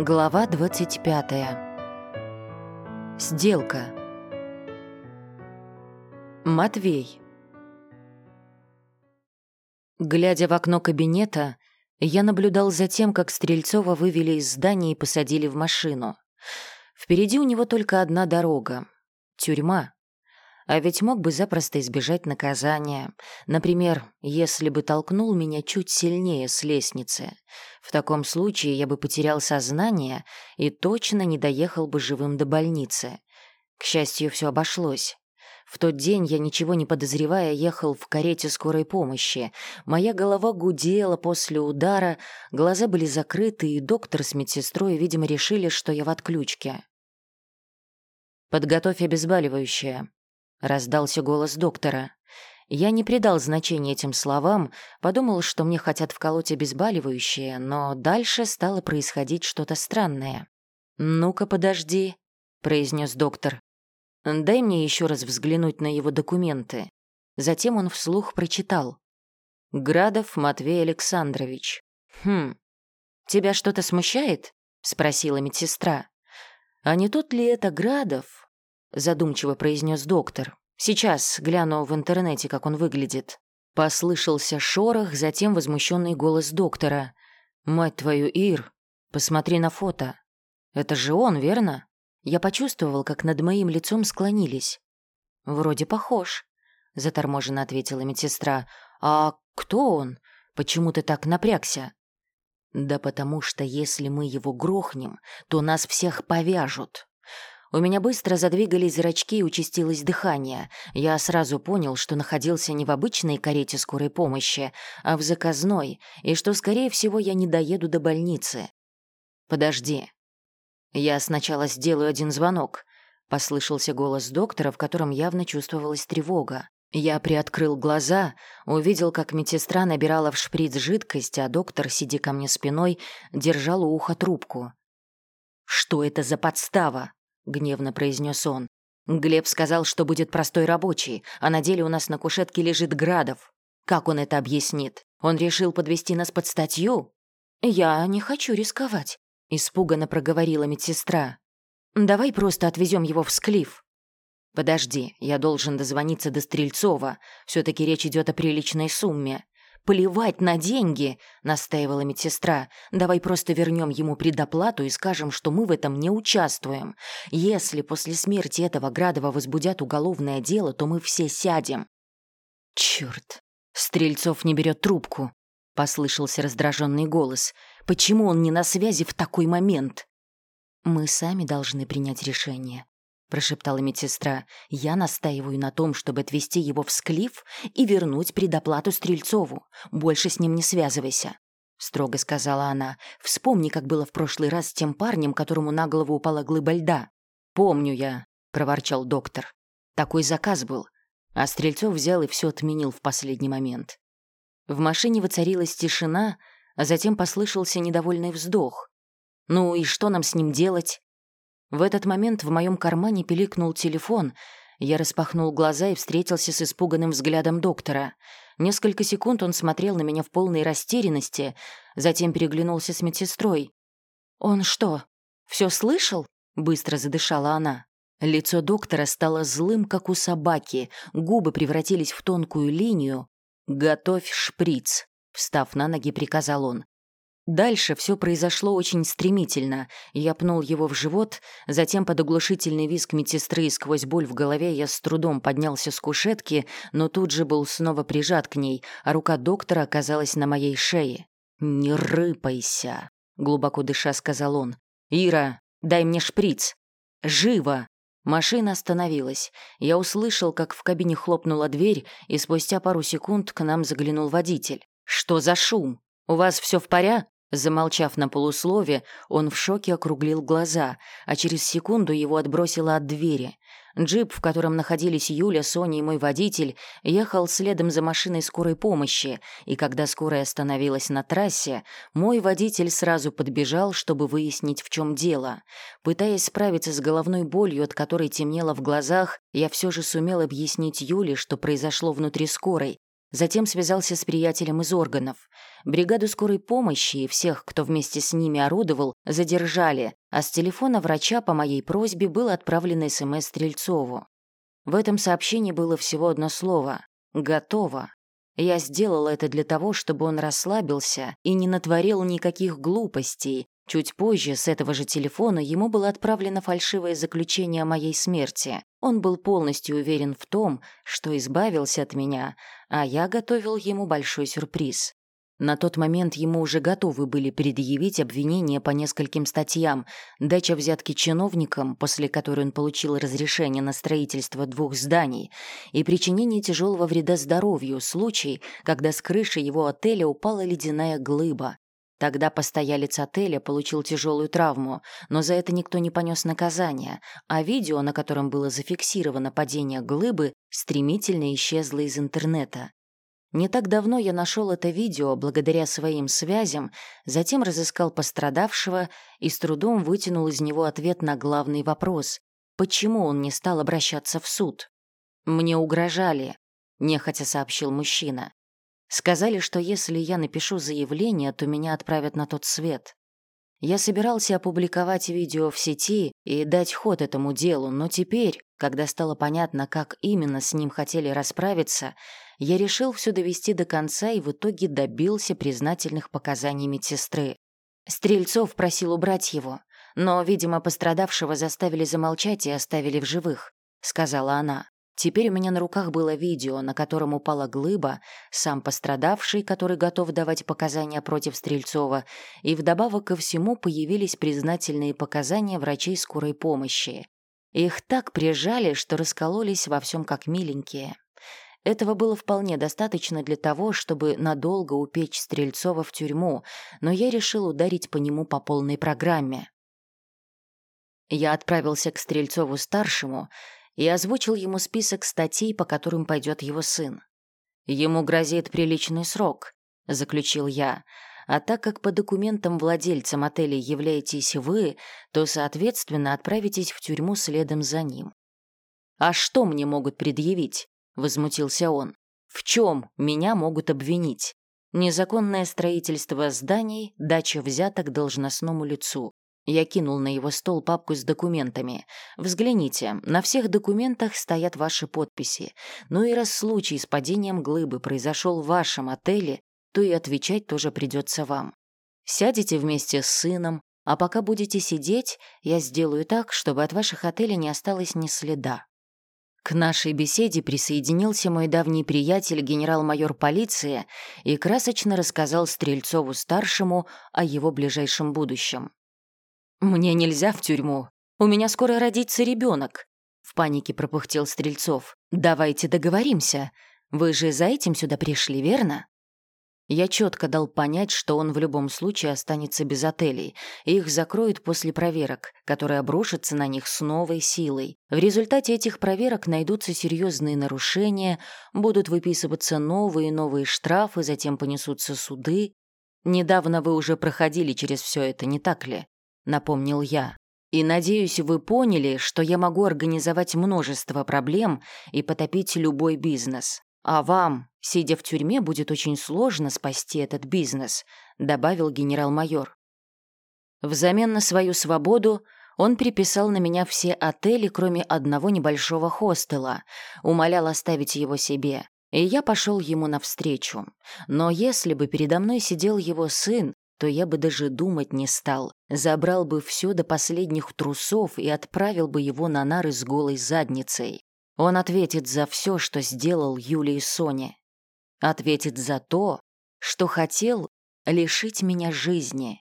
Глава 25. Сделка. Матвей. Глядя в окно кабинета, я наблюдал за тем, как Стрельцова вывели из здания и посадили в машину. Впереди у него только одна дорога — тюрьма. А ведь мог бы запросто избежать наказания. Например, если бы толкнул меня чуть сильнее с лестницы. В таком случае я бы потерял сознание и точно не доехал бы живым до больницы. К счастью, все обошлось. В тот день я, ничего не подозревая, ехал в карете скорой помощи. Моя голова гудела после удара, глаза были закрыты, и доктор с медсестрой, видимо, решили, что я в отключке. «Подготовь обезболивающее», — раздался голос доктора. Я не придал значения этим словам, подумал, что мне хотят вколоть обезболивающее, но дальше стало происходить что-то странное. «Ну-ка, подожди», — произнес доктор. «Дай мне еще раз взглянуть на его документы». Затем он вслух прочитал. «Градов Матвей Александрович». «Хм, тебя что-то смущает?» — спросила медсестра. «А не тот ли это Градов, задумчиво произнес доктор. Сейчас гляну в интернете, как он выглядит. Послышался шорох, затем возмущенный голос доктора. «Мать твою, Ир, посмотри на фото. Это же он, верно?» Я почувствовал, как над моим лицом склонились. «Вроде похож», — заторможенно ответила медсестра. «А кто он? Почему ты так напрягся?» «Да потому что если мы его грохнем, то нас всех повяжут», у меня быстро задвигались зрачки и участилось дыхание. Я сразу понял, что находился не в обычной карете скорой помощи, а в заказной, и что, скорее всего, я не доеду до больницы. «Подожди. Я сначала сделаю один звонок», — послышался голос доктора, в котором явно чувствовалась тревога. Я приоткрыл глаза, увидел, как медсестра набирала в шприц жидкость, а доктор, сидя ко мне спиной, держал у уха трубку. «Что это за подстава?» Гневно произнес он. Глеб сказал, что будет простой рабочий, а на деле у нас на кушетке лежит Градов. Как он это объяснит? Он решил подвести нас под статью? Я не хочу рисковать, испуганно проговорила медсестра. Давай просто отвезем его в склиф. Подожди, я должен дозвониться до Стрельцова. Все-таки речь идет о приличной сумме. «Плевать на деньги!» — настаивала медсестра. «Давай просто вернем ему предоплату и скажем, что мы в этом не участвуем. Если после смерти этого Градова возбудят уголовное дело, то мы все сядем». «Черт! Стрельцов не берет трубку!» — послышался раздраженный голос. «Почему он не на связи в такой момент?» «Мы сами должны принять решение», — прошептала медсестра. «Я настаиваю на том, чтобы отвезти его в склиф и вернуть предоплату Стрельцову. Больше с ним не связывайся». Строго сказала она. «Вспомни, как было в прошлый раз с тем парнем, которому на голову упала глыба льда». «Помню я», — проворчал доктор. «Такой заказ был». А Стрельцов взял и все отменил в последний момент. В машине воцарилась тишина, а затем послышался недовольный вздох. «Ну и что нам с ним делать?» В этот момент в моем кармане пиликнул телефон. Я распахнул глаза и встретился с испуганным взглядом доктора. Несколько секунд он смотрел на меня в полной растерянности, затем переглянулся с медсестрой. «Он что, все слышал?» — быстро задышала она. Лицо доктора стало злым, как у собаки, губы превратились в тонкую линию. «Готовь шприц», — встав на ноги, приказал он. Дальше все произошло очень стремительно. Я пнул его в живот, затем под оглушительный визг медсестры и сквозь боль в голове я с трудом поднялся с кушетки, но тут же был снова прижат к ней, а рука доктора оказалась на моей шее. «Не рыпайся», — глубоко дыша сказал он. «Ира, дай мне шприц». «Живо!» Машина остановилась. Я услышал, как в кабине хлопнула дверь, и спустя пару секунд к нам заглянул водитель. «Что за шум? У вас все в порядке?» Замолчав на полуслове, он в шоке округлил глаза, а через секунду его отбросило от двери. Джип, в котором находились Юля, Соня и мой водитель, ехал следом за машиной скорой помощи, и когда скорая остановилась на трассе, мой водитель сразу подбежал, чтобы выяснить, в чем дело. Пытаясь справиться с головной болью, от которой темнело в глазах, я все же сумел объяснить Юле, что произошло внутри скорой, Затем связался с приятелем из органов. Бригаду скорой помощи и всех, кто вместе с ними орудовал, задержали, а с телефона врача по моей просьбе был отправлен СМС Стрельцову. В этом сообщении было всего одно слово «Готово». Я сделала это для того, чтобы он расслабился и не натворил никаких глупостей. Чуть позже с этого же телефона ему было отправлено фальшивое заключение о моей смерти. Он был полностью уверен в том, что избавился от меня, а я готовил ему большой сюрприз. На тот момент ему уже готовы были предъявить обвинения по нескольким статьям, дача взятки чиновникам, после которой он получил разрешение на строительство двух зданий, и причинение тяжелого вреда здоровью, случай, когда с крыши его отеля упала ледяная глыба. Тогда постоялец отеля получил тяжелую травму, но за это никто не понес наказания, а видео, на котором было зафиксировано падение глыбы, стремительно исчезло из интернета. Не так давно я нашел это видео благодаря своим связям, затем разыскал пострадавшего и с трудом вытянул из него ответ на главный вопрос – почему он не стал обращаться в суд? «Мне угрожали», – нехотя сообщил мужчина. «Сказали, что если я напишу заявление, то меня отправят на тот свет. Я собирался опубликовать видео в сети и дать ход этому делу, но теперь, когда стало понятно, как именно с ним хотели расправиться, я решил все довести до конца и в итоге добился признательных показаний медсестры. Стрельцов просил убрать его, но, видимо, пострадавшего заставили замолчать и оставили в живых, сказала она. Теперь у меня на руках было видео, на котором упала глыба, сам пострадавший, который готов давать показания против Стрельцова, и вдобавок ко всему появились признательные показания врачей скорой помощи. Их так прижали, что раскололись во всем как миленькие. Этого было вполне достаточно для того, чтобы надолго упечь Стрельцова в тюрьму, но я решил ударить по нему по полной программе. Я отправился к Стрельцову-старшему и озвучил ему список статей, по которым пойдет его сын. «Ему грозит приличный срок», — заключил я, «а так как по документам владельцам отеля являетесь вы, то, соответственно, отправитесь в тюрьму следом за ним». «А что мне могут предъявить?» — возмутился он. «В чем меня могут обвинить?» Незаконное строительство зданий, дача взяток должностному лицу. Я кинул на его стол папку с документами. Взгляните, на всех документах стоят ваши подписи. Ну и раз случай с падением глыбы произошел в вашем отеле, то и отвечать тоже придется вам. Сядете вместе с сыном, а пока будете сидеть, я сделаю так, чтобы от ваших отелей не осталось ни следа. К нашей беседе присоединился мой давний приятель, генерал-майор полиции, и красочно рассказал Стрельцову-старшему о его ближайшем будущем. «Мне нельзя в тюрьму. У меня скоро родится ребенок», — в панике пропыхтел Стрельцов. «Давайте договоримся. Вы же за этим сюда пришли, верно?» Я четко дал понять, что он в любом случае останется без отелей, и их закроют после проверок, которые обрушатся на них с новой силой. В результате этих проверок найдутся серьезные нарушения, будут выписываться новые и новые штрафы, затем понесутся суды. Недавно вы уже проходили через все это, не так ли? Напомнил я. И надеюсь, вы поняли, что я могу организовать множество проблем и потопить любой бизнес. А вам, сидя в тюрьме, будет очень сложно спасти этот бизнес, добавил генерал-майор. Взамен на свою свободу он приписал на меня все отели, кроме одного небольшого хостела, умолял оставить его себе. И я пошел ему навстречу. Но если бы передо мной сидел его сын, то я бы даже думать не стал. Забрал бы все до последних трусов и отправил бы его на нары с голой задницей. Он ответит за все, что сделал Юле и Соне. Ответит за то, что хотел лишить меня жизни.